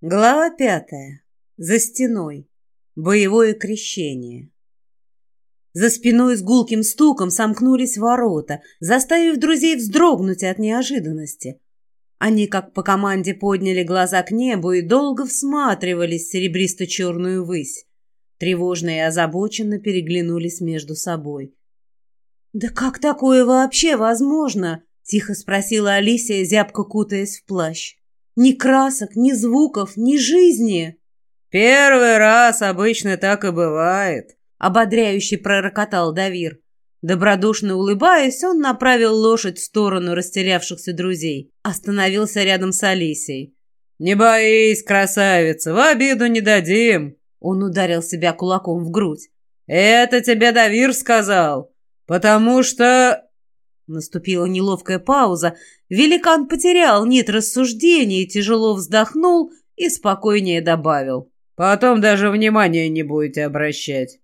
Глава пятая. За стеной. Боевое крещение. За спиной с гулким стуком сомкнулись ворота, заставив друзей вздрогнуть от неожиданности. Они, как по команде, подняли глаза к небу и долго всматривались в серебристо-черную высь. Тревожно и озабоченно переглянулись между собой. «Да как такое вообще возможно?» — тихо спросила Алисия, зябко кутаясь в плащ. Ни красок, ни звуков, ни жизни. «Первый раз обычно так и бывает», — ободряюще пророкотал Давир. Добродушно улыбаясь, он направил лошадь в сторону растерявшихся друзей. Остановился рядом с Алисией. «Не боись, красавица, в обиду не дадим!» Он ударил себя кулаком в грудь. «Это тебе Давир сказал, потому что...» Наступила неловкая пауза. Великан потерял нить рассуждений, тяжело вздохнул и спокойнее добавил. «Потом даже внимания не будете обращать.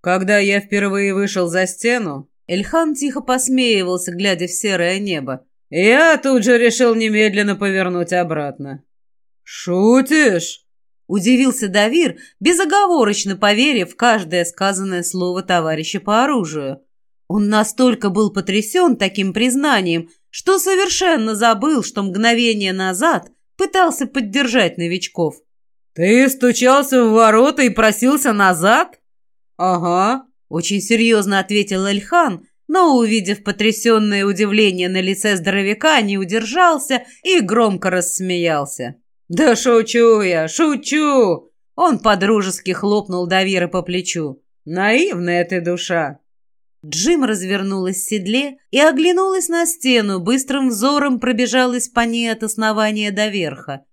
Когда я впервые вышел за стену...» Эльхан тихо посмеивался, глядя в серое небо. «Я тут же решил немедленно повернуть обратно». «Шутишь?» Удивился Давир, безоговорочно поверив каждое сказанное слово товарища по оружию. Он настолько был потрясен таким признанием, что совершенно забыл, что мгновение назад пытался поддержать новичков. «Ты стучался в ворота и просился назад?» «Ага», — очень серьезно ответил Эльхан, но, увидев потрясенное удивление на лице здоровяка, не удержался и громко рассмеялся. «Да шучу я, шучу!» Он подружески хлопнул Давира по плечу. «Наивная ты душа!» Джим развернулась в седле и оглянулась на стену, быстрым взором пробежалась по ней от основания до верха.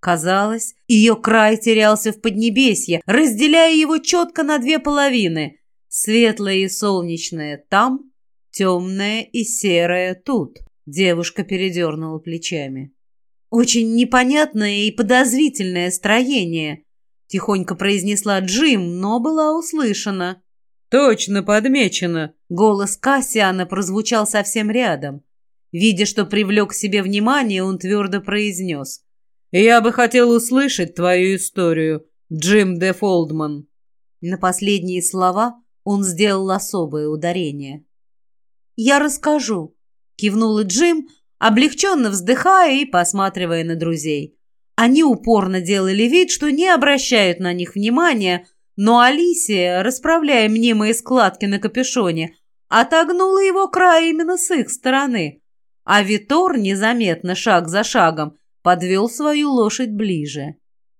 Казалось, ее край терялся в поднебесье, разделяя его четко на две половины. Светлое и солнечное там, темное и серое тут. Девушка передернула плечами. «Очень непонятное и подозрительное строение», — тихонько произнесла Джим, но была услышана. «Точно подмечено!» Голос Кассиана прозвучал совсем рядом. Видя, что привлек к себе внимание, он твердо произнес. «Я бы хотел услышать твою историю, Джим де Фолдман». На последние слова он сделал особое ударение. «Я расскажу», — кивнула Джим, облегченно вздыхая и посматривая на друзей. Они упорно делали вид, что не обращают на них внимания, но Алисия, расправляя мнимые складки на капюшоне, отогнула его край именно с их стороны, а Витор незаметно, шаг за шагом, подвел свою лошадь ближе.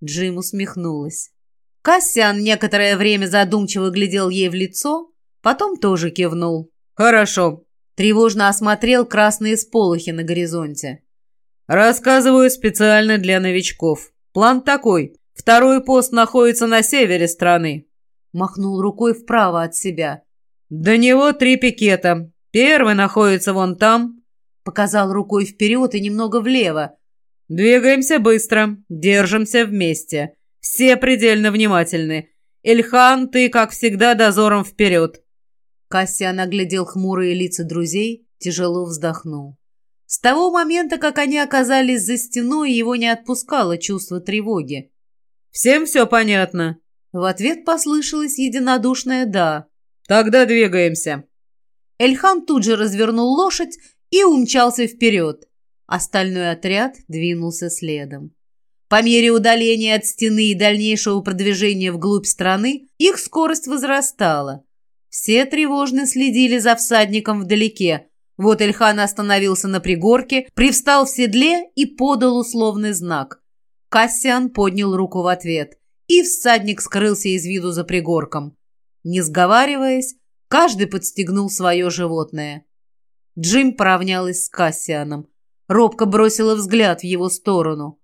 Джим усмехнулась. Кассиан некоторое время задумчиво глядел ей в лицо, потом тоже кивнул. «Хорошо». Тревожно осмотрел красные сполохи на горизонте. «Рассказываю специально для новичков. План такой. Второй пост находится на севере страны. Махнул рукой вправо от себя. До него три пикета. Первый находится вон там. Показал рукой вперед и немного влево. Двигаемся быстро. Держимся вместе. Все предельно внимательны. Ильхан, ты, как всегда, дозором вперед. Кассиан оглядел хмурые лица друзей, тяжело вздохнул. С того момента, как они оказались за стеной, его не отпускало чувство тревоги. Всем все понятно?» В ответ послышалось единодушное «да». «Тогда двигаемся». Эльхан тут же развернул лошадь и умчался вперед. Остальной отряд двинулся следом. По мере удаления от стены и дальнейшего продвижения вглубь страны их скорость возрастала. Все тревожно следили за всадником вдалеке. Вот Эльхан остановился на пригорке, привстал в седле и подал условный знак. Кассиан поднял руку в ответ, и всадник скрылся из виду за пригорком. Не сговариваясь, каждый подстегнул свое животное. Джим поравнялась с Кассианом. Робко бросила взгляд в его сторону.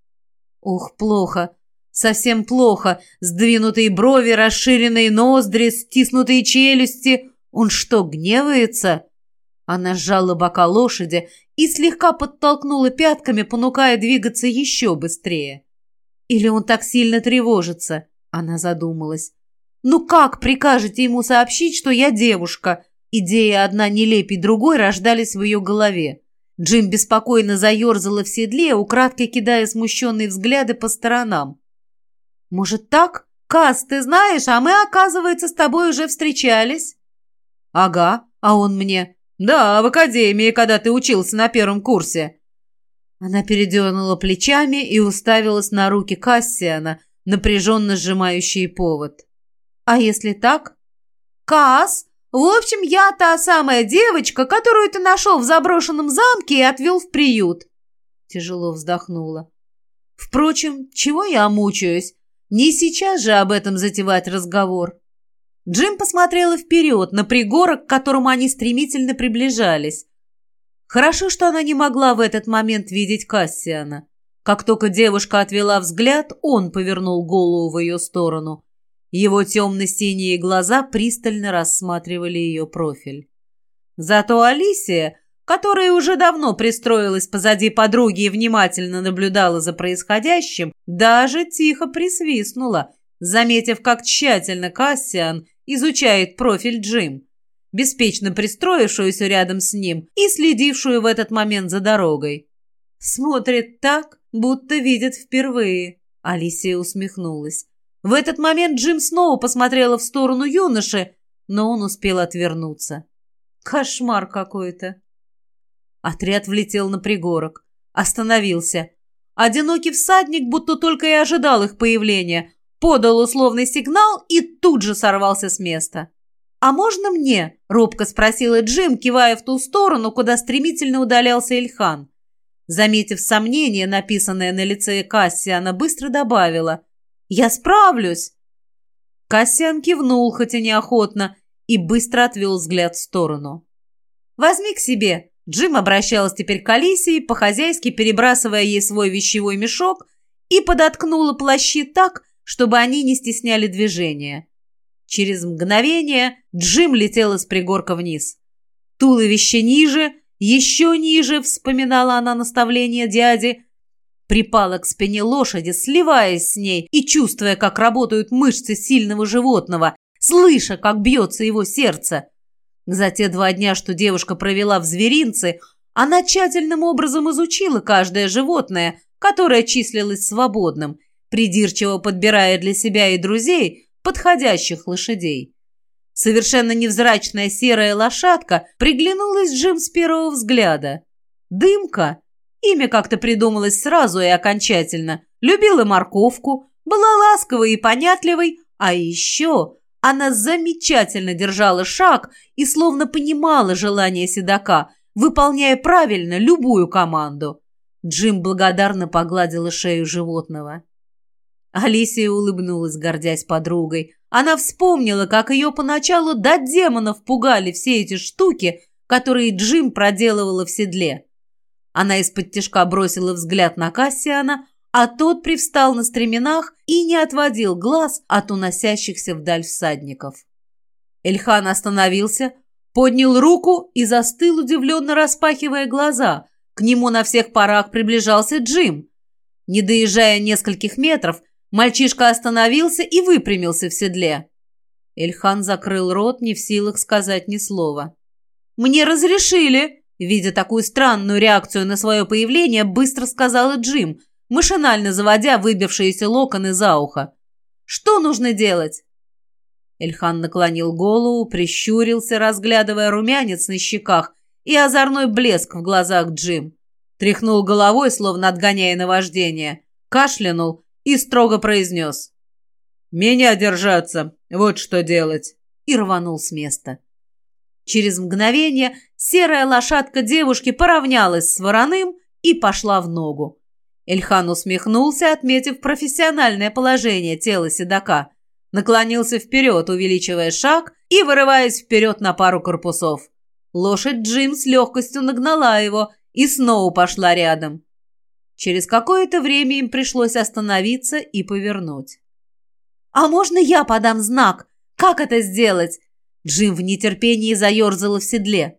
Ух, плохо. Совсем плохо. Сдвинутые брови, расширенные ноздри, стиснутые челюсти. Он что, гневается? Она сжала бока лошади и слегка подтолкнула пятками, понукая двигаться еще быстрее. Или он так сильно тревожится? Она задумалась. Ну как прикажете ему сообщить, что я девушка? Идеи одна нелепей другой рождались в ее голове. Джим беспокойно заерзала в седле, украдкой кидая смущенные взгляды по сторонам. Может, так? Кас, ты знаешь, а мы, оказывается, с тобой уже встречались. Ага, а он мне. Да, в академии, когда ты учился на первом курсе. Она передернула плечами и уставилась на руки Кассиана, напряженно сжимающие повод. А если так? Кас, в общем, я та самая девочка, которую ты нашел в заброшенном замке и отвел в приют. Тяжело вздохнула. Впрочем, чего я мучаюсь? Не сейчас же об этом затевать разговор. Джим посмотрела вперед, на пригорок, к которому они стремительно приближались. Хорошо, что она не могла в этот момент видеть Кассиана. Как только девушка отвела взгляд, он повернул голову в ее сторону. Его темно-синие глаза пристально рассматривали ее профиль. Зато Алисия которая уже давно пристроилась позади подруги и внимательно наблюдала за происходящим, даже тихо присвистнула, заметив, как тщательно Кассиан изучает профиль Джим, беспечно пристроившуюся рядом с ним и следившую в этот момент за дорогой. «Смотрит так, будто видит впервые», — Алисия усмехнулась. В этот момент Джим снова посмотрела в сторону юноши, но он успел отвернуться. «Кошмар какой-то!» Отряд влетел на пригорок. Остановился. Одинокий всадник будто только и ожидал их появления. Подал условный сигнал и тут же сорвался с места. «А можно мне?» – робко спросила Джим, кивая в ту сторону, куда стремительно удалялся Ильхан. Заметив сомнение, написанное на лице Кассиана, быстро добавила. «Я справлюсь!» Кассиан кивнул, хотя неохотно, и быстро отвел взгляд в сторону. «Возьми к себе!» Джим обращалась теперь к Алисии, по-хозяйски перебрасывая ей свой вещевой мешок и подоткнула плащи так, чтобы они не стесняли движения. Через мгновение Джим летела с пригорка вниз. Туловище ниже, еще ниже, вспоминала она наставление дяди, припала к спине лошади, сливаясь с ней и чувствуя, как работают мышцы сильного животного, слыша, как бьется его сердце. За те два дня, что девушка провела в зверинце, она тщательным образом изучила каждое животное, которое числилось свободным, придирчиво подбирая для себя и друзей подходящих лошадей. Совершенно невзрачная серая лошадка приглянулась Джим с первого взгляда. Дымка, имя как-то придумалось сразу и окончательно, любила морковку, была ласковой и понятливой, а еще она замечательно держала шаг и словно понимала желание седока, выполняя правильно любую команду. Джим благодарно погладила шею животного. Алисия улыбнулась, гордясь подругой. Она вспомнила, как ее поначалу до демонов пугали все эти штуки, которые Джим проделывала в седле. Она из-под тяжка бросила взгляд на Кассиана, а тот привстал на стременах и не отводил глаз от уносящихся вдаль всадников. Эльхан остановился, поднял руку и застыл, удивленно распахивая глаза. К нему на всех парах приближался Джим. Не доезжая нескольких метров, мальчишка остановился и выпрямился в седле. Эльхан закрыл рот, не в силах сказать ни слова. «Мне разрешили!» Видя такую странную реакцию на свое появление, быстро сказала Джим, машинально заводя выбившиеся локоны за ухо. «Что нужно делать?» Эльхан наклонил голову, прищурился, разглядывая румянец на щеках и озорной блеск в глазах Джим. Тряхнул головой, словно отгоняя наваждение, кашлянул и строго произнес. «Меня держаться, вот что делать!» и рванул с места. Через мгновение серая лошадка девушки поравнялась с вороным и пошла в ногу. Эльхан усмехнулся, отметив профессиональное положение тела седока. Наклонился вперед, увеличивая шаг и вырываясь вперед на пару корпусов. Лошадь Джим с легкостью нагнала его и снова пошла рядом. Через какое-то время им пришлось остановиться и повернуть. «А можно я подам знак? Как это сделать?» Джим в нетерпении заерзала в седле.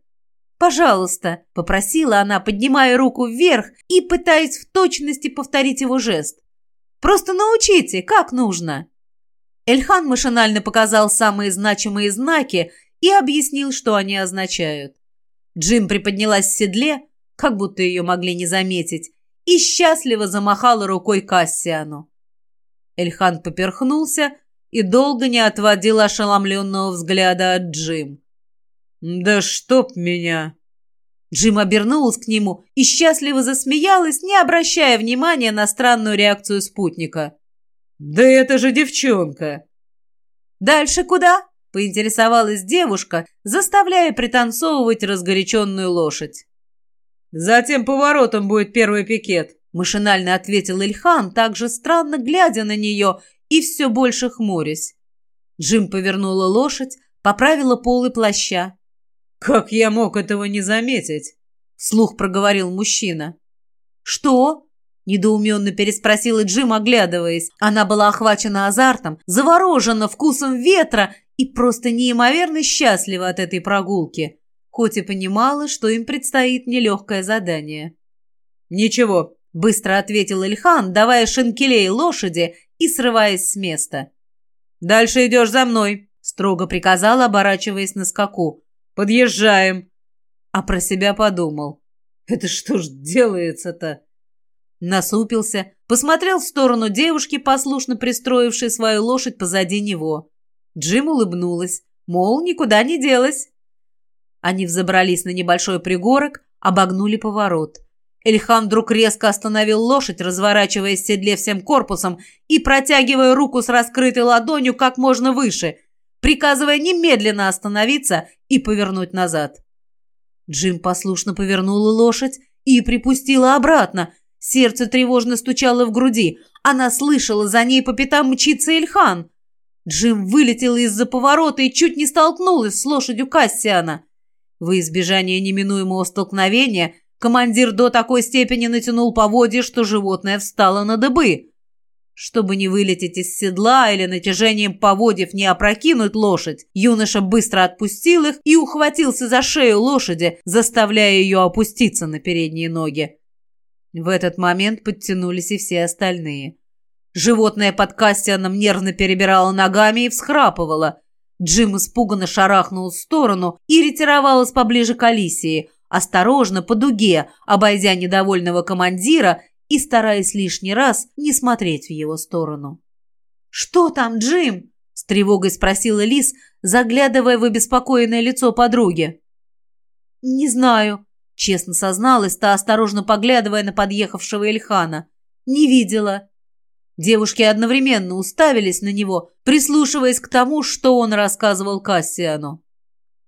«Пожалуйста», — попросила она, поднимая руку вверх и пытаясь в точности повторить его жест. «Просто научите, как нужно». Эльхан машинально показал самые значимые знаки и объяснил, что они означают. Джим приподнялась в седле, как будто ее могли не заметить, и счастливо замахала рукой Кассиану. Эльхан поперхнулся и долго не отводил ошеломленного взгляда от Джим. «Да чтоб меня!» Джим обернулась к нему и счастливо засмеялась, не обращая внимания на странную реакцию спутника. «Да это же девчонка!» «Дальше куда?» – поинтересовалась девушка, заставляя пританцовывать разгоряченную лошадь. «За тем поворотом будет первый пикет», – машинально ответил Ильхан, также странно глядя на нее и все больше хмурясь. Джим повернула лошадь, поправила полы плаща. «Как я мог этого не заметить?» – слух проговорил мужчина. «Что?» – недоуменно переспросила Джим, оглядываясь. Она была охвачена азартом, заворожена вкусом ветра и просто неимоверно счастлива от этой прогулки, хоть и понимала, что им предстоит нелегкое задание. «Ничего», – быстро ответил Ильхан, давая шинкелей лошади и срываясь с места. «Дальше идешь за мной», – строго приказал, оборачиваясь на скаку. Подъезжаем!» А про себя подумал. «Это что ж делается-то?» Насупился, посмотрел в сторону девушки, послушно пристроившей свою лошадь позади него. Джим улыбнулась, мол, никуда не делась. Они взобрались на небольшой пригорок, обогнули поворот. Эльхан вдруг резко остановил лошадь, разворачиваясь в седле всем корпусом и протягивая руку с раскрытой ладонью как можно выше, приказывая немедленно остановиться и повернуть назад. Джим послушно повернула лошадь и припустила обратно. Сердце тревожно стучало в груди. Она слышала, за ней по пятам мчится Ильхан. Джим вылетела из-за поворота и чуть не столкнулась с лошадью Кассиана. Во избежание неминуемого столкновения командир до такой степени натянул поводья, что животное встало на дыбы. Чтобы не вылететь из седла или натяжением поводьев не опрокинуть лошадь, юноша быстро отпустил их и ухватился за шею лошади, заставляя ее опуститься на передние ноги. В этот момент подтянулись и все остальные. Животное под Кассианом нервно перебирало ногами и всхрапывало. Джим испуганно шарахнул в сторону и ретировалась поближе к Алисии, осторожно, по дуге, обойдя недовольного командира и стараясь лишний раз не смотреть в его сторону. «Что там, Джим?» – с тревогой спросила Лис, заглядывая в обеспокоенное лицо подруги. «Не знаю», – честно созналась та, осторожно поглядывая на подъехавшего Эльхана. «Не видела». Девушки одновременно уставились на него, прислушиваясь к тому, что он рассказывал Кассиану.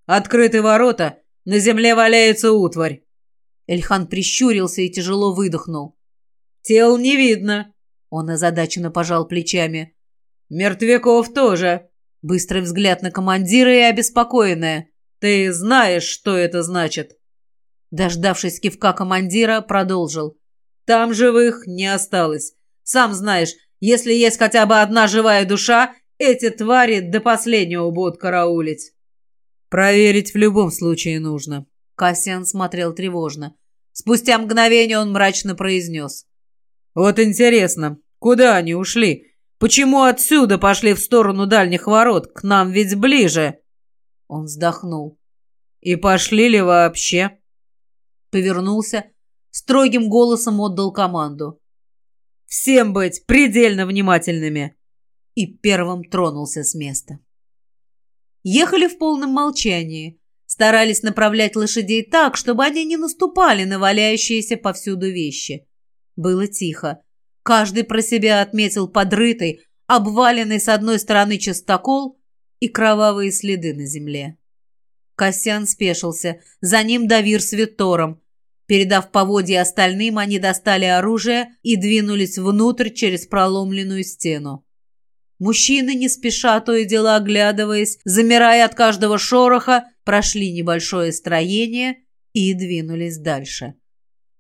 «Открыты ворота, на земле валяется утварь». Эльхан прищурился и тяжело выдохнул. Тел не видно. Он озадаченно пожал плечами. Мертвяков тоже. Быстрый взгляд на командира и обеспокоенная. Ты знаешь, что это значит? Дождавшись кивка командира, продолжил. Там живых не осталось. Сам знаешь, если есть хотя бы одна живая душа, эти твари до последнего будут караулить. Проверить в любом случае нужно. Кассиан смотрел тревожно. Спустя мгновение он мрачно произнес. «Вот интересно, куда они ушли? Почему отсюда пошли в сторону дальних ворот? К нам ведь ближе!» Он вздохнул. «И пошли ли вообще?» Повернулся, строгим голосом отдал команду. «Всем быть предельно внимательными!» И первым тронулся с места. Ехали в полном молчании. Старались направлять лошадей так, чтобы они не наступали на валяющиеся повсюду вещи. Было тихо. Каждый про себя отметил подрытый, обваленный с одной стороны частокол и кровавые следы на земле. Косян спешился, за ним Давир с Витором. Передав поводья остальным, они достали оружие и двинулись внутрь через проломленную стену. Мужчины, не спеша, то и дело оглядываясь, замирая от каждого шороха, прошли небольшое строение и двинулись дальше.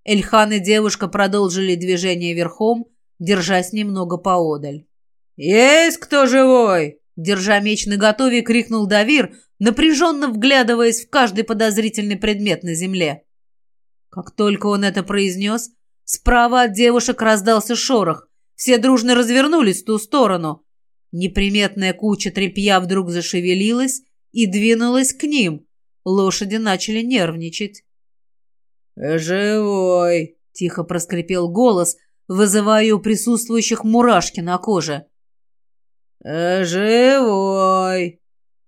Эльхан и девушка продолжили движение верхом, держась немного поодаль. «Есть кто живой?» Держа меч наготове, крикнул Давир, напряженно вглядываясь в каждый подозрительный предмет на земле. Как только он это произнес, справа от девушек раздался шорох. Все дружно развернулись в ту сторону. Неприметная куча тряпья вдруг зашевелилась и двинулась к ним. Лошади начали нервничать. «Живой!» — тихо проскрипел голос, вызывая у присутствующих мурашки на коже. «Живой!»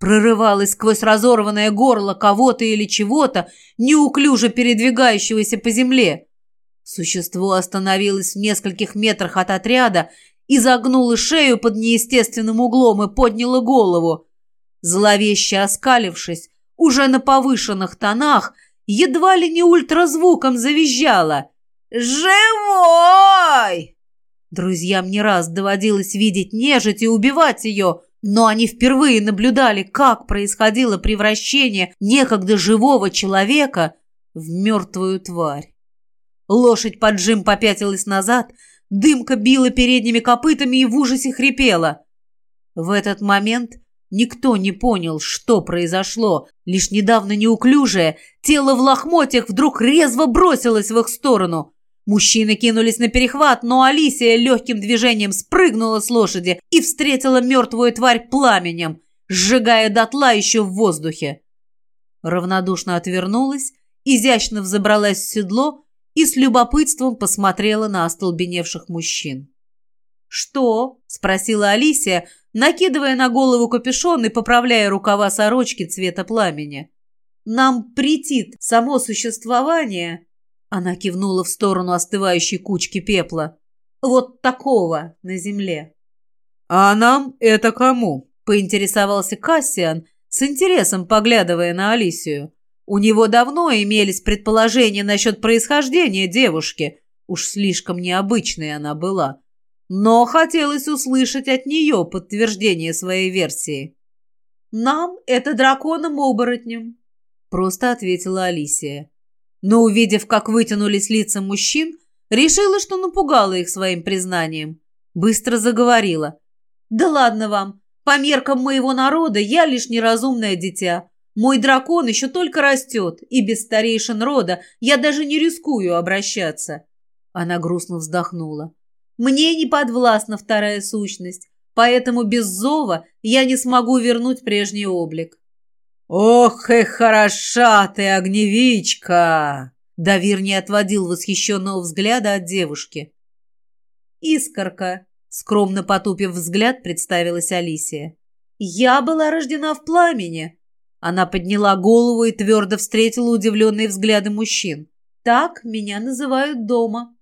Прорывалось сквозь разорванное горло кого-то или чего-то, неуклюже передвигающегося по земле. Существо остановилось в нескольких метрах от отряда и загнуло шею под неестественным углом и подняло голову. Зловеще оскалившись, уже на повышенных тонах, едва ли не ультразвуком завизжало. «Живой!» Друзьям не раз доводилось видеть нежить и убивать ее, но они впервые наблюдали, как происходило превращение некогда живого человека в мертвую тварь. Лошадь поджим попятилась назад, дымка била передними копытами и в ужасе хрипела. В этот момент никто не понял, что произошло. Лишь недавно неуклюжее тело в лохмотьях вдруг резво бросилось в их сторону. Мужчины кинулись на перехват, но Алисия легким движением спрыгнула с лошади и встретила мертвую тварь пламенем, сжигая дотла еще в воздухе. Равнодушно отвернулась, изящно взобралась в седло и с любопытством посмотрела на остолбеневших мужчин. «Что?» – спросила Алисия, накидывая на голову капюшон и поправляя рукава сорочки цвета пламени. «Нам претит само существование...» Она кивнула в сторону остывающей кучки пепла. «Вот такого на земле». «А нам это кому?» – поинтересовался Кассиан, с интересом поглядывая на Алисию. У него давно имелись предположения насчет происхождения девушки. Уж слишком необычной она была. Но хотелось услышать от нее подтверждение своей версии. «Нам это драконом-оборотнем», – просто ответила Алисия но, увидев, как вытянулись лица мужчин, решила, что напугала их своим признанием. Быстро заговорила. «Да ладно вам, по меркам моего народа я лишь неразумное дитя. Мой дракон еще только растет, и без старейшин рода я даже не рискую обращаться». Она грустно вздохнула. «Мне не подвластна вторая сущность, поэтому без зова я не смогу вернуть прежний облик. «Ох и хороша ты, огневичка!» Давир не отводил восхищенного взгляда от девушки. «Искорка», — скромно потупив взгляд, представилась Алисия. «Я была рождена в пламени». Она подняла голову и твердо встретила удивленные взгляды мужчин. «Так меня называют дома».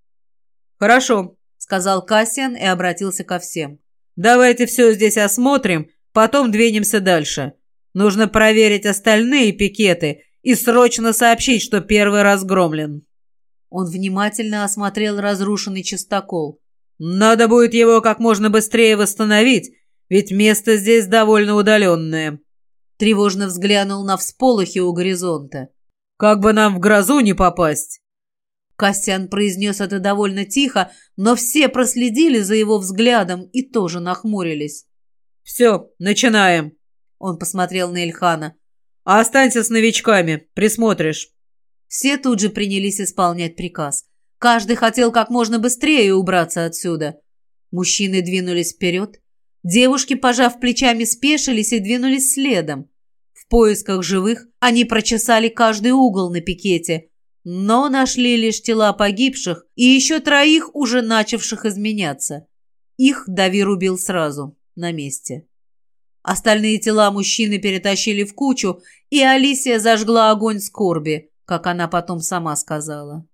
«Хорошо», — сказал Кассиан и обратился ко всем. «Давайте все здесь осмотрим, потом двинемся дальше. Нужно проверить остальные пикеты и срочно сообщить, что первый разгромлен». Он внимательно осмотрел разрушенный частокол. «Надо будет его как можно быстрее восстановить, ведь место здесь довольно удаленное». Тревожно взглянул на всполохи у горизонта. «Как бы нам в грозу не попасть!» Костян произнес это довольно тихо, но все проследили за его взглядом и тоже нахмурились. «Все, начинаем!» Он посмотрел на Ильхана. «А останься с новичками, присмотришь». Все тут же принялись исполнять приказ. Каждый хотел как можно быстрее убраться отсюда. Мужчины двинулись вперед. Девушки, пожав плечами, спешились и двинулись следом. В поисках живых они прочесали каждый угол на пикете, но нашли лишь тела погибших и еще троих, уже начавших изменяться. Их Давир убил сразу, на месте. Остальные тела мужчины перетащили в кучу, и Алисия зажгла огонь скорби, как она потом сама сказала.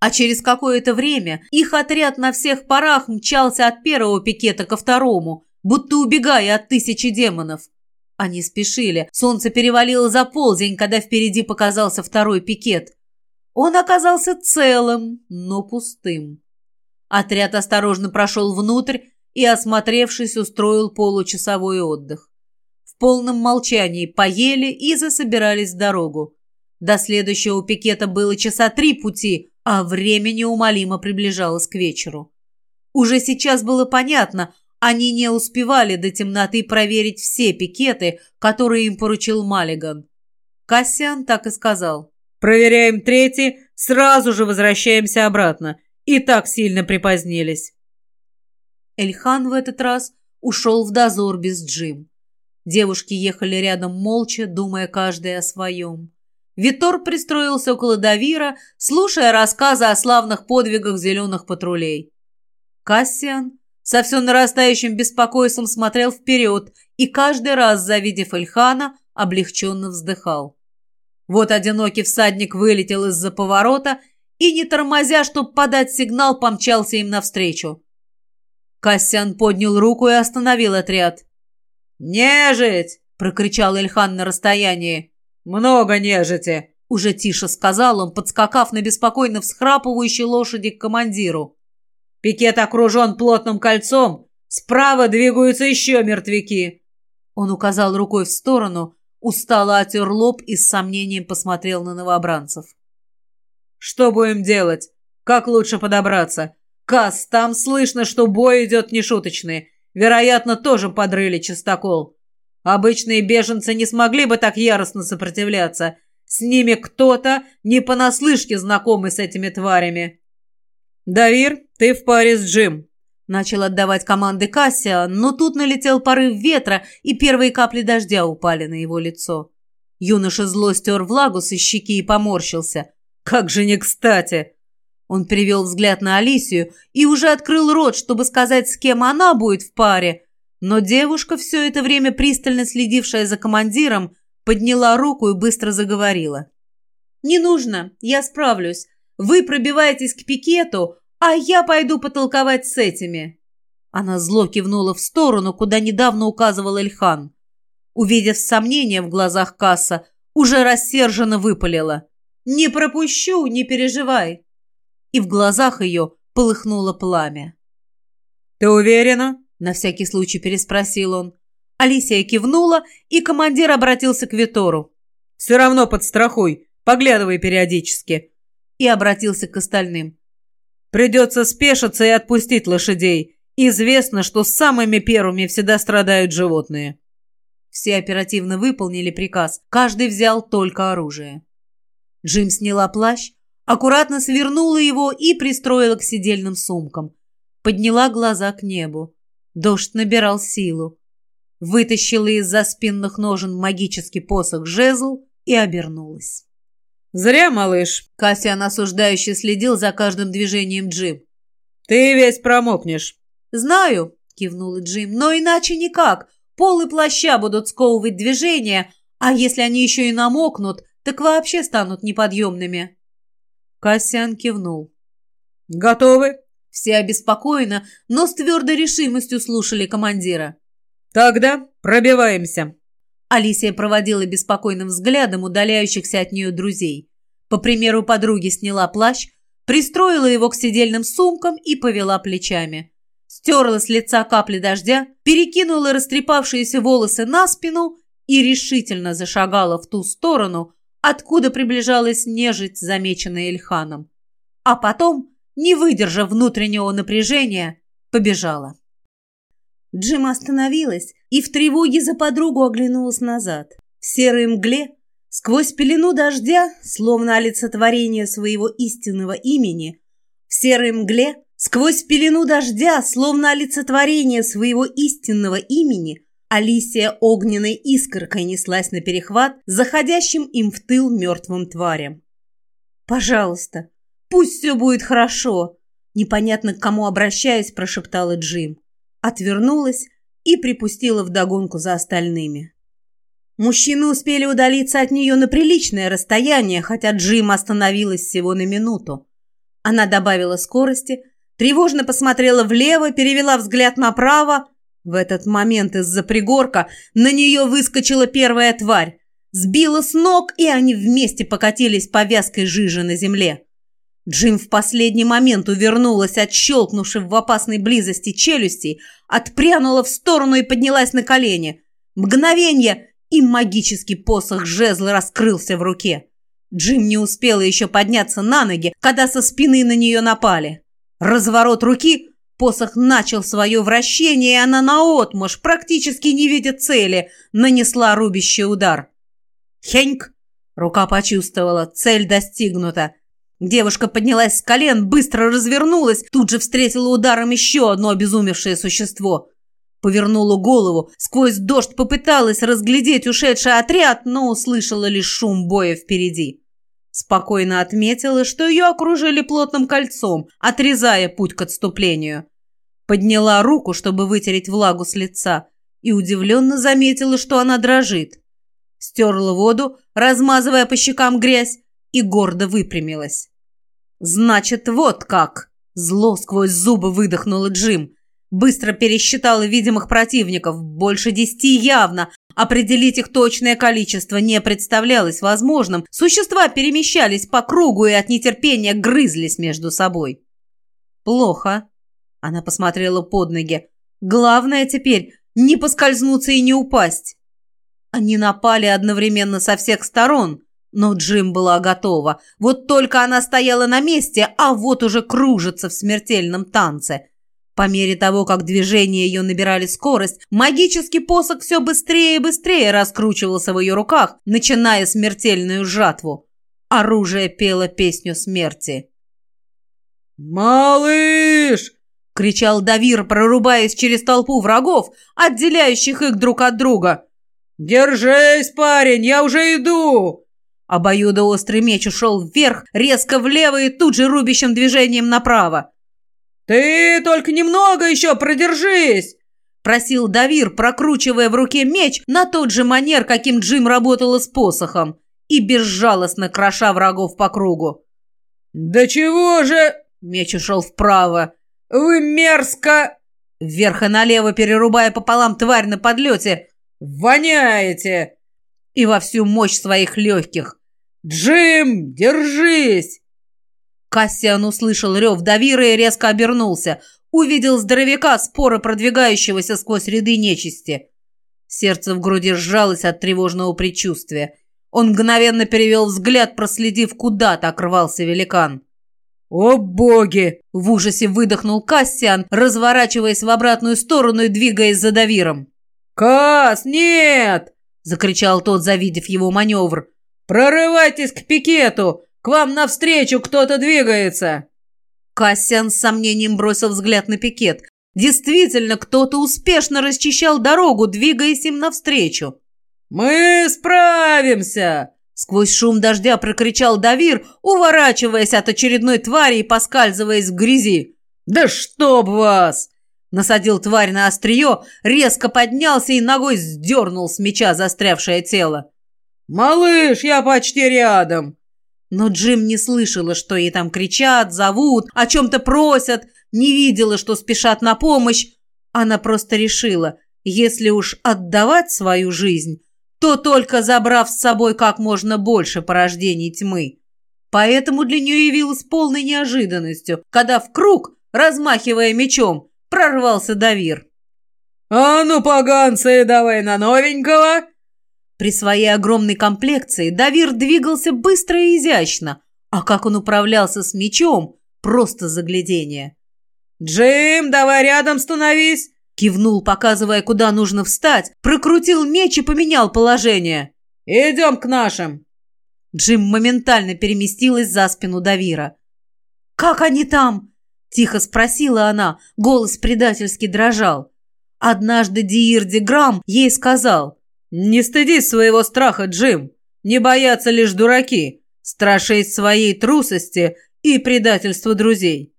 А через какое-то время их отряд на всех парах мчался от первого пикета ко второму, будто убегая от тысячи демонов. Они спешили. Солнце перевалило за полдень, когда впереди показался второй пикет. Он оказался целым, но пустым. Отряд осторожно прошел внутрь, и, осмотревшись, устроил получасовой отдых. В полном молчании поели и засобирались в дорогу. До следующего пикета было часа три пути, а время неумолимо приближалось к вечеру. Уже сейчас было понятно, они не успевали до темноты проверить все пикеты, которые им поручил Маллиган. Кассиан так и сказал. «Проверяем третий, сразу же возвращаемся обратно. И так сильно припозднились». Эльхан в этот раз ушел в дозор без Джим. Девушки ехали рядом молча, думая каждая о своем. Витор пристроился около Давира, слушая рассказы о славных подвигах зеленых патрулей. Кассиан со все нарастающим беспокойством смотрел вперед и каждый раз, завидев Ильхана, облегченно вздыхал. Вот одинокий всадник вылетел из-за поворота и, не тормозя, чтобы подать сигнал, помчался им навстречу. Кассиан поднял руку и остановил отряд. «Нежить!» — прокричал Ильхан на расстоянии. «Много нежити!» — уже тише сказал он, подскакав на беспокойно всхрапывающей лошади к командиру. «Пикет окружен плотным кольцом, справа двигаются еще мертвяки!» Он указал рукой в сторону, устало отер лоб и с сомнением посмотрел на новобранцев. «Что будем делать? Как лучше подобраться? Кас, там слышно, что бой идет нешуточный. Вероятно, тоже подрыли чистокол. Обычные беженцы не смогли бы так яростно сопротивляться. С ними кто-то не понаслышке знакомый с этими тварями. «Давир, ты в паре с Джим», — начал отдавать команды Кассия, но тут налетел порыв ветра, и первые капли дождя упали на его лицо. Юноша зло стер влагу со щеки и поморщился. «Как же не кстати!» Он перевел взгляд на Алисию и уже открыл рот, чтобы сказать, с кем она будет в паре, но девушка, все это время пристально следившая за командиром, подняла руку и быстро заговорила. «Не нужно, я справлюсь. Вы пробиваетесь к пикету, а я пойду потолковать с этими». Она зло кивнула в сторону, куда недавно указывал Эльхан. Увидев сомнение в глазах Касса, уже рассерженно выпалила. «Не пропущу, не переживай». И в глазах ее полыхнуло пламя. «Ты уверена?» На всякий случай переспросил он. Алисия кивнула, и командир обратился к Витору. «Все равно подстрахуй, поглядывай периодически». И обратился к остальным. «Придется спешиться и отпустить лошадей. Известно, что самыми первыми всегда страдают животные». Все оперативно выполнили приказ, каждый взял только оружие. Джим сняла плащ, аккуратно свернула его и пристроила к сидельным сумкам. Подняла глаза к небу. Дождь набирал силу. Вытащила из-за спинных ножен магический посох жезл и обернулась. «Зря, малыш!» Кассиан осуждающе следил за каждым движением Джим. «Ты весь промокнешь!» «Знаю!» — кивнул Джим. «Но иначе никак. Полы плаща будут сковывать движения, а если они еще и намокнут, так вообще станут неподъемными». Кассиан кивнул. «Готовы?» Все обеспокоенно, но с твердой решимостью слушали командира. «Тогда пробиваемся». Алисия проводила беспокойным взглядом удаляющихся от нее друзей. По примеру подруги сняла плащ, пристроила его к сидельным сумкам и повела плечами. Стерла с лица капли дождя, перекинула растрепавшиеся волосы на спину и решительно зашагала в ту сторону, откуда приближалась нежить, замеченная Эльханом. А потом не выдержав внутреннего напряжения, побежала. Джим остановилась и в тревоге за подругу оглянулась назад. В серой мгле, сквозь пелену дождя, словно олицетворение своего истинного имени, в серой мгле, сквозь пелену дождя, словно олицетворение своего истинного имени, Алисия огненной искоркой неслась на перехват, заходящим им в тыл мертвым тварям. «Пожалуйста, Пусть все будет хорошо!» Непонятно к кому обращаясь, прошептала Джим. Отвернулась и припустила вдогонку за остальными. Мужчины успели удалиться от нее на приличное расстояние, хотя Джим остановилась всего на минуту. Она добавила скорости, тревожно посмотрела влево, перевела взгляд направо. В этот момент из-за пригорка на нее выскочила первая тварь. Сбила с ног, и они вместе покатились по вязкой жиже на земле. Джим в последний момент увернулась от щелкнувшей в опасной близости челюстей, отпрянула в сторону и поднялась на колени. Мгновение, и магический посох жезла раскрылся в руке. Джим не успела еще подняться на ноги, когда со спины на нее напали. Разворот руки, посох начал свое вращение, и она наотмашь, практически не видя цели, нанесла рубящий удар. «Хеньк!» Рука почувствовала, цель достигнута. Девушка поднялась с колен, быстро развернулась, тут же встретила ударом еще одно обезумевшее существо. Повернула голову, сквозь дождь попыталась разглядеть ушедший отряд, но услышала лишь шум боя впереди. Спокойно отметила, что ее окружили плотным кольцом, отрезая путь к отступлению. подняла руку, чтобы вытереть влагу с лица, и удивленно заметила, что она дрожит. Стерла воду, размазывая по щекам грязь, и гордо выпрямилась. «Значит, вот как!» Зло сквозь зубы выдохнула Джим. Быстро пересчитала видимых противников, больше десяти явно. Определить их точное количество не представлялось возможным. Существа перемещались по кругу и от нетерпения грызлись между собой. «Плохо», — она посмотрела под ноги. «Главное теперь не поскользнуться и не упасть». Они напали одновременно со всех сторон, но Джим была готова. Вот только она стояла на месте, а вот уже кружится в смертельном танце. По мере того, как движения ее набирали скорость, магический посох все быстрее и быстрее раскручивался в ее руках, начиная смертельную жатву. Оружие пело песню смерти. «Малыш!» — кричал Давир, прорубаясь через толпу врагов, отделяющих их друг от друга. «Держись, парень, я уже иду!» Обоюдоострый меч ушел вверх, резко влево и тут же рубящим движением направо. «Ты только немного еще продержись!» Просил Давир, прокручивая в руке меч на тот же манер, каким Джим работала с посохом, и безжалостно кроша врагов по кругу. «Да чего же...» — меч ушел вправо. «Вы мерзко...» Вверх и налево, перерубая пополам тварь на подлете. «Воняете!» И во всю мощь своих легких. «Джим, держись!» Кассиан услышал рев Давира и резко обернулся. Увидел здоровяка, споро продвигающегося сквозь ряды нечисти. Сердце в груди сжалось от тревожного предчувствия. Он мгновенно перевел взгляд, проследив, куда так рвался великан. «О боги!» – в ужасе выдохнул Кассиан, разворачиваясь в обратную сторону и двигаясь за Давиром. «Касс, нет!» – закричал тот, завидев его маневр. «Прорывайтесь к пикету! Вам навстречу кто-то двигается!» Кассиан с сомнением бросил взгляд на пикет. Действительно, кто-то успешно расчищал дорогу, двигаясь им навстречу. «Мы справимся!» Сквозь шум дождя прокричал Давир, уворачиваясь от очередной твари и поскальзываясь в грязи. «Да чтоб вас!» Насадил тварь на острие, резко поднялся и ногой сдернул с меча застрявшее тело. «Малыш, я почти рядом!» Но Джим не слышала, что ей там кричат, зовут, о чем-то просят, не видела, что спешат на помощь. Она просто решила, если уж отдавать свою жизнь, то только забрав с собой как можно больше порождений тьмы. Поэтому для нее явилось полной неожиданностью, когда в круг, размахивая мечом, прорвался Давир. «А ну, поганцы, давай на новенького!» При своей огромной комплекции Давир двигался быстро и изящно, а как он управлялся с мечом – просто заглядение. «Джим, давай рядом становись!» Кивнул, показывая, куда нужно встать, прокрутил меч и поменял положение. «Идем к нашим!» Джим моментально переместилась за спину Давира. «Как они там?» – тихо спросила она, голос предательски дрожал. Однажды Диир Деграм ей сказал – «Не стыдись своего страха, Джим. Не боятся лишь дураки, страшась своей трусости и предательства друзей».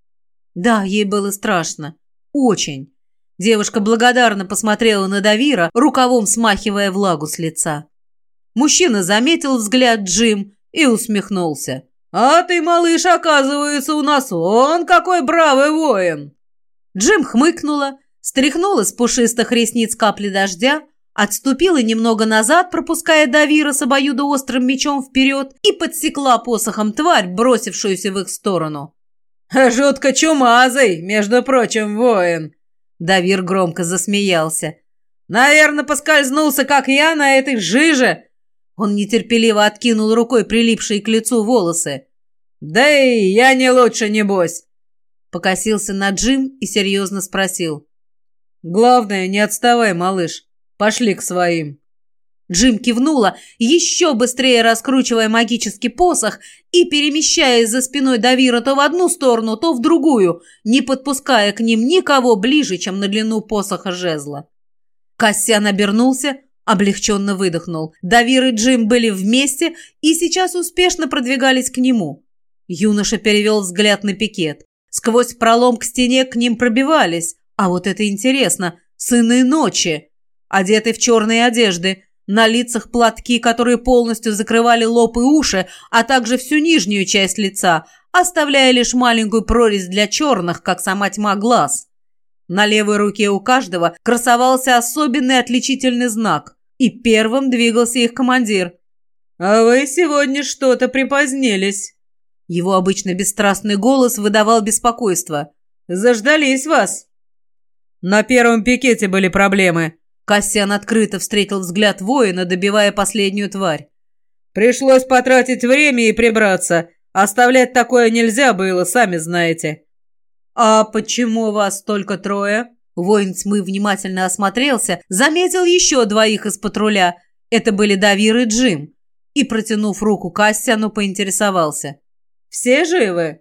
Да, ей было страшно. Очень. Девушка благодарно посмотрела на Давира, рукавом смахивая влагу с лица. Мужчина заметил взгляд Джим и усмехнулся. «А ты, малыш, оказывается, у нас он какой бравый воин!» Джим хмыкнула, стряхнула с пушистых ресниц капли дождя, Отступила немного назад, пропуская Давира с обоюдоострым мечом вперед и подсекла посохом тварь, бросившуюся в их сторону. «Жутко чумазый, между прочим, воин!» Давир громко засмеялся. «Наверное, поскользнулся, как я, на этой жиже!» Он нетерпеливо откинул рукой прилипшие к лицу волосы. «Да и я не лучше, небось!» Покосился на Джим и серьезно спросил. «Главное, не отставай, малыш. Пошли к своим». Джим кивнула, еще быстрее раскручивая магический посох и перемещаясь за спиной Давира то в одну сторону, то в другую, не подпуская к ним никого ближе, чем на длину посоха жезла. Кассиан обернулся, облегченно выдохнул. Давир и Джим были вместе и сейчас успешно продвигались к нему. Юноша перевел взгляд на пикет. Сквозь пролом к стене к ним пробивались, А вот это интересно. Сыны ночи. Одеты в черные одежды. На лицах платки, которые полностью закрывали лоб и уши, а также всю нижнюю часть лица, оставляя лишь маленькую прорезь для черных, как сама тьма глаз. На левой руке у каждого красовался особенный отличительный знак, и первым двигался их командир. «А вы сегодня что-то припозднились». Его обычно бесстрастный голос выдавал беспокойство. «Заждались вас!» «На первом пикете были проблемы». Кассиан открыто встретил взгляд воина, добивая последнюю тварь. «Пришлось потратить время и прибраться. Оставлять такое нельзя было, сами знаете». «А почему вас только трое?» Воин тьмы внимательно осмотрелся, заметил еще двоих из патруля. Это были Давир и Джим. И, протянув руку Кассиану, поинтересовался. «Все живы?»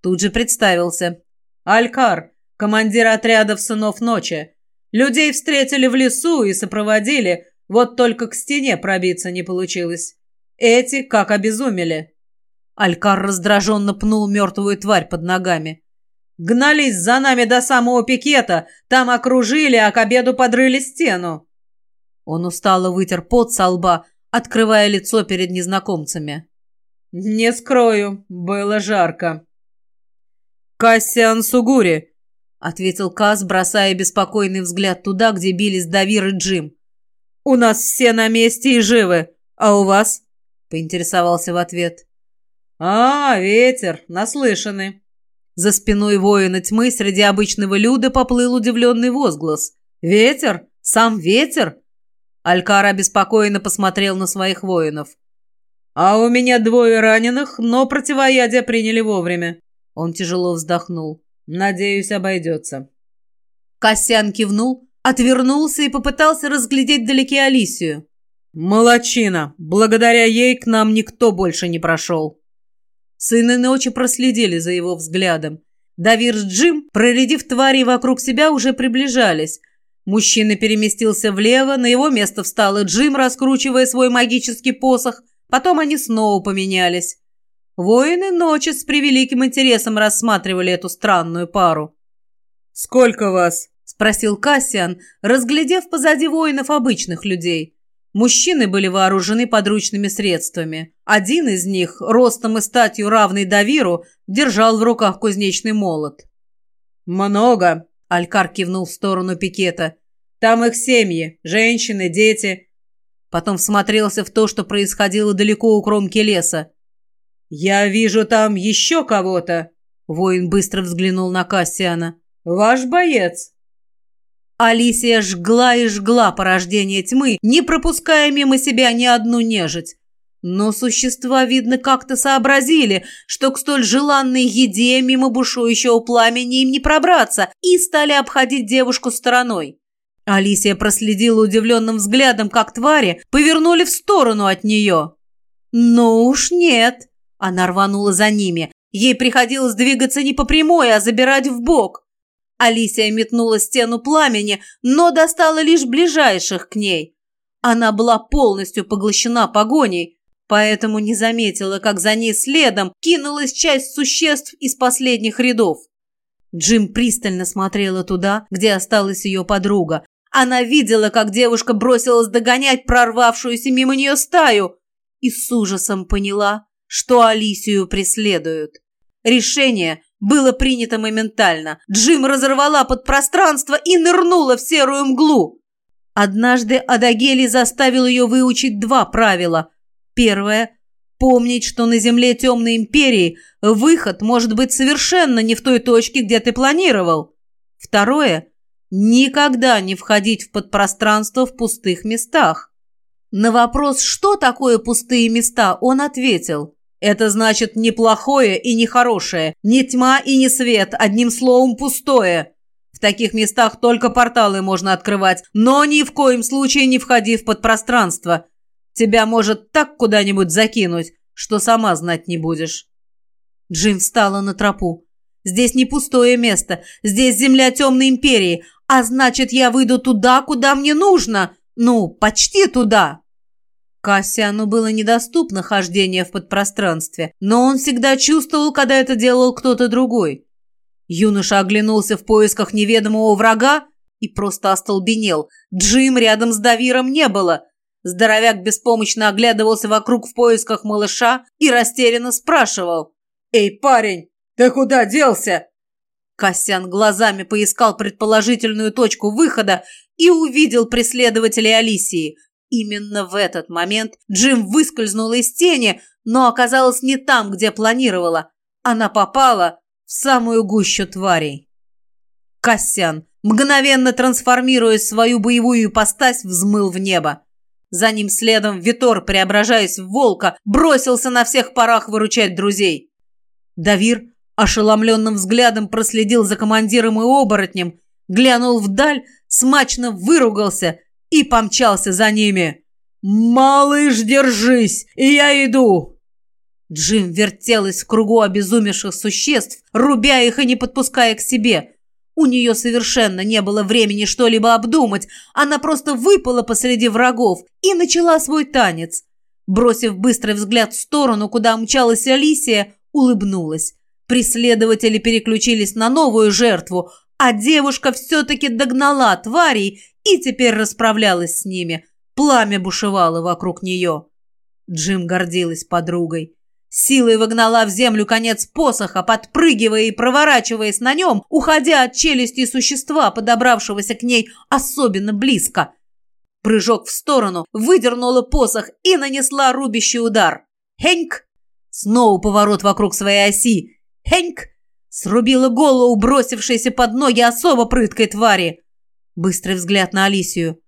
Тут же представился. «Алькар, командир отрядов сынов ночи. Людей встретили в лесу и сопроводили, вот только к стене пробиться не получилось. Эти как обезумели». Алькар раздраженно пнул мертвую тварь под ногами. «Гнались за нами до самого пикета, там окружили, а к обеду подрыли стену». Он устало вытер пот со лба, открывая лицо перед незнакомцами. «Не скрою, было жарко». «Кассиан Сугури», — ответил Кас, бросая беспокойный взгляд туда, где бились Давир и Джим. «У нас все на месте и живы, а у вас?» — поинтересовался в ответ. «А, ветер, наслышаны». За спиной воина тьмы среди обычного люда поплыл удивленный возглас. «Ветер? Сам ветер?» Алькар обеспокоенно посмотрел на своих воинов. «А у меня двое раненых, но противоядие приняли вовремя». Он тяжело вздохнул. «Надеюсь, обойдется». Косян кивнул, отвернулся и попытался разглядеть вдалеке Алисию. «Молодчина! Благодаря ей к нам никто больше не прошел». Сыны ночи проследили за его взглядом. Давир с Джим, проредив твари вокруг себя, уже приближались. Мужчина переместился влево, на его место встал и Джим, раскручивая свой магический посох. Потом они снова поменялись. Воины ночи с превеликим интересом рассматривали эту странную пару. «Сколько вас?» – спросил Кассиан, разглядев позади воинов обычных людей. Мужчины были вооружены подручными средствами. Один из них, ростом и статью равный Давиру, держал в руках кузнечный молот. «Много!» – Алькар кивнул в сторону пикета. «Там их семьи, женщины, дети». Потом всмотрелся в то, что происходило далеко у кромки леса. «Я вижу там еще кого-то!» Воин быстро взглянул на Кассиана. «Ваш боец!» Алисия жгла и жгла порождение тьмы, не пропуская мимо себя ни одну нежить. Но существа, видно, как-то сообразили, что к столь желанной еде мимо бушующего пламени им не пробраться, и стали обходить девушку стороной. Алисия проследила удивленным взглядом, как твари повернули в сторону от нее. «Ну уж нет!» Она рванула за ними. Ей приходилось двигаться не по прямой, а забирать в бок. Алисия метнула стену пламени, но достала лишь ближайших к ней. Она была полностью поглощена погоней, поэтому не заметила, как за ней следом кинулась часть существ из последних рядов. Джим пристально смотрела туда, где осталась ее подруга. Она видела, как девушка бросилась догонять прорвавшуюся мимо нее стаю и с ужасом поняла, что Алисию преследуют. Решение было принято моментально. Джим разорвала подпространство и нырнула в серую мглу. Однажды Адагели заставил ее выучить два правила. Первое – помнить, что на земле Темной Империи выход может быть совершенно не в той точке, где ты планировал. Второе – никогда не входить в подпространство в пустых местах. На вопрос, что такое пустые места, он ответил – это значит не плохое и не хорошее, не тьма и не свет, одним словом пустое. В таких местах только порталы можно открывать, но ни в коем случае не входи в подпространство. Тебя может так куда-нибудь закинуть, что сама знать не будешь. Джим встала на тропу. Здесь не пустое место, здесь земля темной империи, а значит, я выйду туда, куда мне нужно. Ну, почти туда. Кассиану было недоступно хождение в подпространстве, но он всегда чувствовал, когда это делал кто-то другой. Юноша оглянулся в поисках неведомого врага и просто остолбенел. Джим рядом с Давиром не было. Здоровяк беспомощно оглядывался вокруг в поисках малыша и растерянно спрашивал. «Эй, парень, ты куда делся?» Костян глазами поискал предположительную точку выхода и увидел преследователей Алисии. Именно в этот момент Джим выскользнула из тени, но оказалась не там, где планировала. Она попала в самую гущу тварей. Костян, мгновенно трансформируясь в свою боевую ипостась, взмыл в небо. За ним следом Витор, преображаясь в волка, бросился на всех парах выручать друзей. Давир ошеломленным взглядом проследил за командиром и оборотнем, глянул вдаль, смачно выругался и помчался за ними. «Малыш, держись, я иду!» Джим вертелась в кругу обезумевших существ, рубя их и не подпуская к себе. У нее совершенно не было времени что-либо обдумать, она просто выпала посреди врагов и начала свой танец. Бросив быстрый взгляд в сторону, куда мчалась Алисия, улыбнулась. Преследователи переключились на новую жертву, а девушка все-таки догнала тварей и теперь расправлялась с ними. Пламя бушевало вокруг нее. Джим гордилась подругой. Силой выгнала в землю конец посоха, подпрыгивая и проворачиваясь на нем, уходя от челюсти существа, подобравшегося к ней особенно близко. Прыжок в сторону, выдернула посох и нанесла рубящий удар. Хеньк! Снова поворот вокруг своей оси. Хеньк! Срубила голову бросившейся под ноги особо прыткой твари. Быстрый взгляд на Алисию.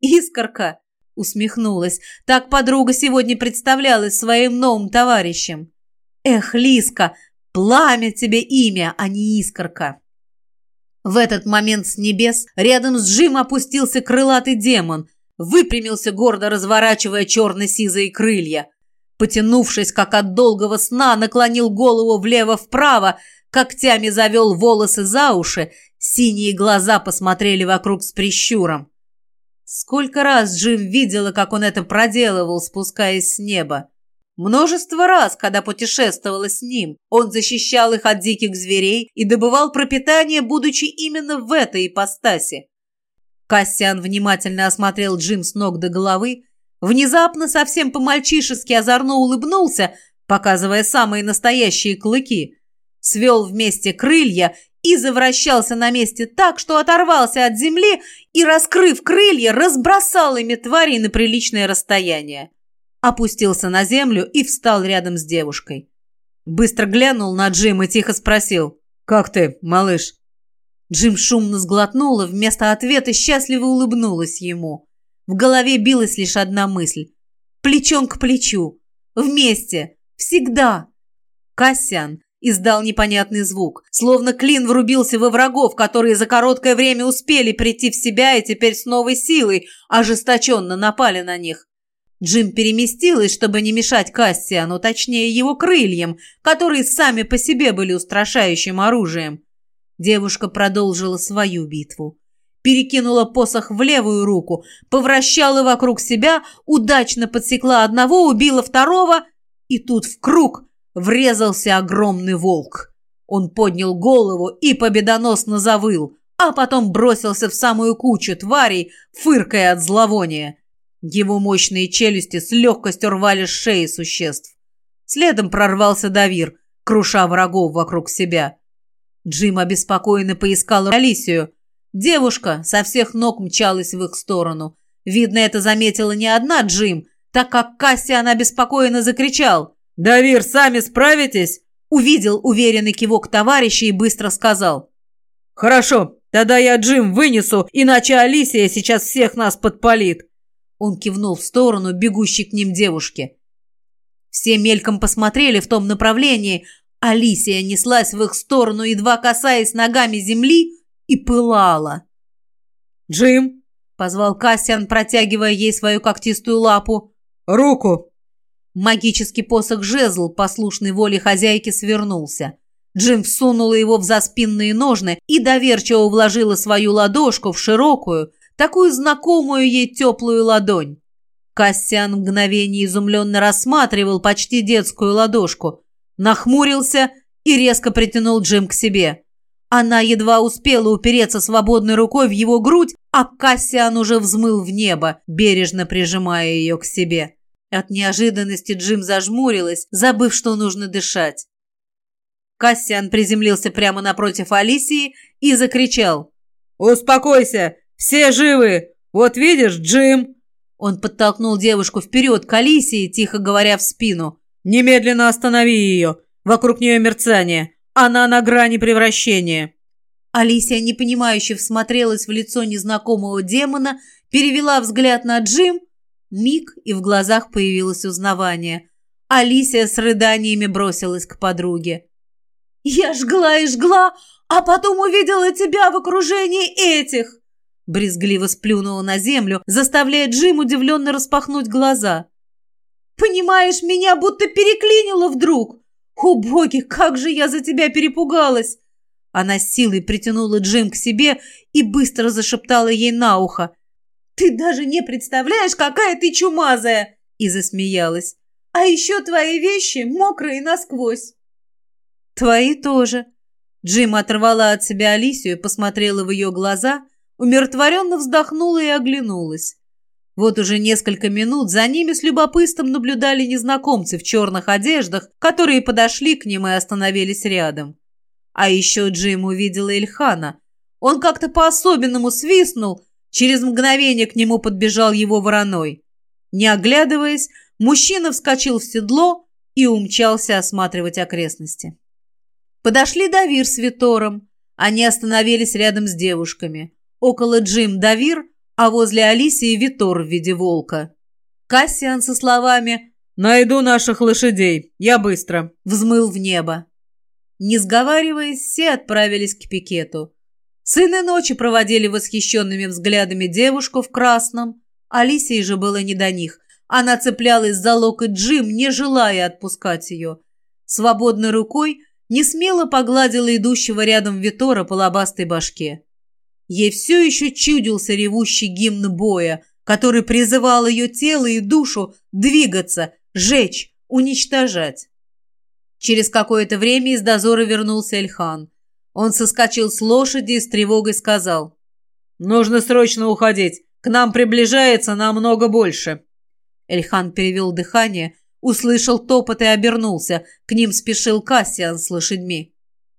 «Искорка!» — усмехнулась. Так подруга сегодня представлялась своим новым товарищем. «Эх, Лиска, пламя тебе имя, а не искорка!» В этот момент с небес рядом с Джим опустился крылатый демон, выпрямился гордо, разворачивая черно-сизые крылья. Потянувшись, как от долгого сна, наклонил голову влево-вправо, когтями завел волосы за уши, синие глаза посмотрели вокруг с прищуром. Сколько раз Джим видела, как он это проделывал, спускаясь с неба. Множество раз, когда путешествовала с ним, он защищал их от диких зверей и добывал пропитание, будучи именно в этой ипостаси. Кассиан внимательно осмотрел Джим с ног до головы, внезапно совсем по-мальчишески озорно улыбнулся, показывая самые настоящие клыки – свел вместе крылья и завращался на месте так, что оторвался от земли и, раскрыв крылья, разбросал ими тварей на приличное расстояние. Опустился на землю и встал рядом с девушкой. Быстро глянул на Джим и тихо спросил «Как ты, малыш?» Джим шумно сглотнула, вместо ответа счастливо улыбнулась ему. В голове билась лишь одна мысль. Плечом к плечу. Вместе. Всегда. Кассиан издал непонятный звук, словно клин врубился во врагов, которые за короткое время успели прийти в себя и теперь с новой силой ожесточенно напали на них. Джим переместилась, чтобы не мешать Кассиану, точнее его крыльям, которые сами по себе были устрашающим оружием. Девушка продолжила свою битву. Перекинула посох в левую руку, повращала вокруг себя, удачно подсекла одного, убила второго, и тут в круг – врезался огромный волк. Он поднял голову и победоносно завыл, а потом бросился в самую кучу тварей, фыркая от зловония. Его мощные челюсти с легкостью рвали шеи существ. Следом прорвался Давир, круша врагов вокруг себя. Джим обеспокоенно поискал Алисию. Девушка со всех ног мчалась в их сторону. Видно, это заметила не одна Джим, так как Кассиан обеспокоенно закричал. «Давир, сами справитесь?» Увидел уверенный кивок товарища и быстро сказал. «Хорошо, тогда я Джим вынесу, иначе Алисия сейчас всех нас подпалит». Он кивнул в сторону бегущей к ним девушки. Все мельком посмотрели в том направлении. Алисия неслась в их сторону, едва касаясь ногами земли, и пылала. «Джим!» — позвал Кассиан, протягивая ей свою когтистую лапу. «Руку!» Магический посох-жезл, послушный воле хозяйки, свернулся. Джим всунула его в заспинные ножны и доверчиво вложила свою ладошку в широкую, такую знакомую ей теплую ладонь. Кассиан мгновение изумленно рассматривал почти детскую ладошку, нахмурился и резко притянул Джим к себе. Она едва успела упереться свободной рукой в его грудь, а Кассиан уже взмыл в небо, бережно прижимая ее к себе. От неожиданности Джим зажмурилась, забыв, что нужно дышать. Кассиан приземлился прямо напротив Алисии и закричал. «Успокойся! Все живы! Вот видишь, Джим!» Он подтолкнул девушку вперед к Алисии, тихо говоря в спину. «Немедленно останови ее! Вокруг нее мерцание! Она на грани превращения!» Алисия непонимающе всмотрелась в лицо незнакомого демона, перевела взгляд на Джим. Миг, и в глазах появилось узнавание. Алисия с рыданиями бросилась к подруге. «Я жгла и жгла, а потом увидела тебя в окружении этих!» Брезгливо сплюнула на землю, заставляя Джим удивленно распахнуть глаза. «Понимаешь, меня будто переклинило вдруг! «О, боги, как же я за тебя перепугалась!» Она силой притянула Джим к себе и быстро зашептала ей на ухо. «Ты даже не представляешь, какая ты чумазая!» И засмеялась. «А еще твои вещи мокрые насквозь!» «Твои тоже!» Джим оторвала от себя Алисию, посмотрела в ее глаза, умиротворенно вздохнула и оглянулась. Вот уже несколько минут за ними с любопытством наблюдали незнакомцы в черных одеждах, которые подошли к ним и остановились рядом. А еще Джим увидел Ильхана. Он как-то по-особенному свистнул, через мгновение к нему подбежал его вороной. Не оглядываясь, мужчина вскочил в седло и умчался осматривать окрестности. Подошли Давир с Витором. Они остановились рядом с девушками. Около Джим Давир – а возле Алисии Витор в виде волка. Кассиан со словами «Найду наших лошадей, я быстро», взмыл в небо. Не сговариваясь, все отправились к пикету. Сыны ночи проводили восхищенными взглядами девушку в красном. Алисии же было не до них. Она цеплялась за локоть Джим, не желая отпускать ее. Свободной рукой не смело погладила идущего рядом Витора по лобастой башке. Ей все еще чудился ревущий гимн боя, который призывал ее тело и душу двигаться, жечь, уничтожать. Через какое-то время из дозора вернулся Эльхан. Он соскочил с лошади и с тревогой сказал. «Нужно срочно уходить. К нам приближается намного больше». Эльхан перевел дыхание, услышал топот и обернулся. К ним спешил Кассиан с лошадьми.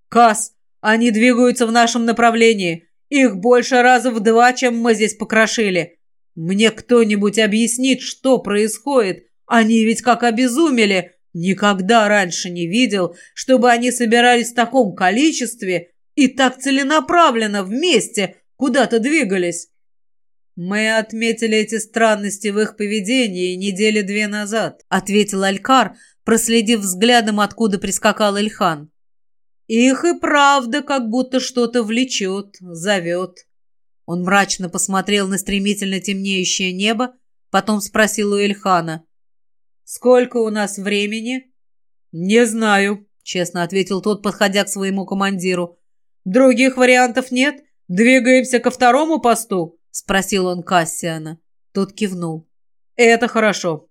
«Касс, они двигаются в нашем направлении. Их больше раза в два, чем мы здесь покрошили. Мне кто-нибудь объяснит, что происходит? Они ведь как обезумели. Никогда раньше не видел, чтобы они собирались в таком количестве и так целенаправленно вместе куда-то двигались. «Мы отметили эти странности в их поведении недели две назад», — ответил Алькар, проследив взглядом, откуда прискакал Ильхан. Их и правда как будто что-то влечет, зовет. Он мрачно посмотрел на стремительно темнеющее небо, потом спросил у Эльхана. «Сколько у нас времени?» «Не знаю», — честно ответил тот, подходя к своему командиру. «Других вариантов нет? Двигаемся ко второму посту?» — спросил он Кассиана. Тот кивнул. «Это хорошо.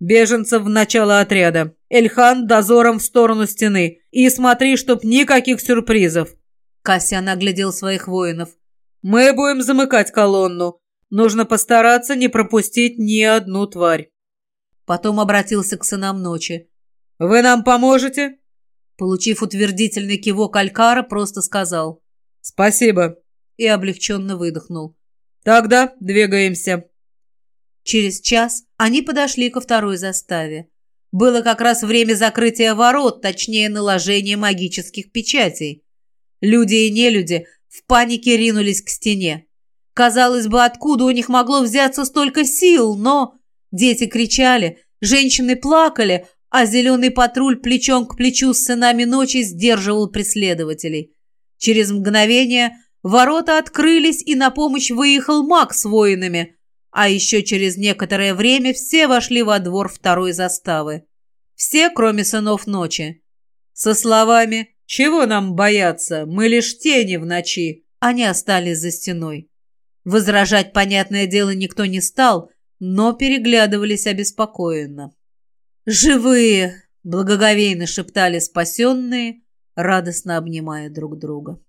Беженцев в начало отряда. Эльхан дозором в сторону стены. И смотри, чтоб никаких сюрпризов. Кассиан оглядел своих воинов. Мы будем замыкать колонну. Нужно постараться не пропустить ни одну тварь. Потом обратился к сынам ночи. «Вы нам поможете?» Получив утвердительный кивок Алькара, просто сказал «Спасибо» и облегченно выдохнул. «Тогда двигаемся». Через час они подошли ко второй заставе. Было как раз время закрытия ворот, точнее, наложения магических печатей. Люди и нелюди в панике ринулись к стене. Казалось бы, откуда у них могло взяться столько сил, но... Дети кричали, женщины плакали, а зеленый патруль плечом к плечу с сынами ночи сдерживал преследователей. Через мгновение ворота открылись, и на помощь выехал маг с воинами – а еще через некоторое время все вошли во двор второй заставы. Все, кроме сынов ночи. Со словами «Чего нам бояться? Мы лишь тени в ночи», они остались за стеной. Возражать, понятное дело, никто не стал, но переглядывались обеспокоенно. «Живые!» – благоговейно шептали спасенные, радостно обнимая друг друга.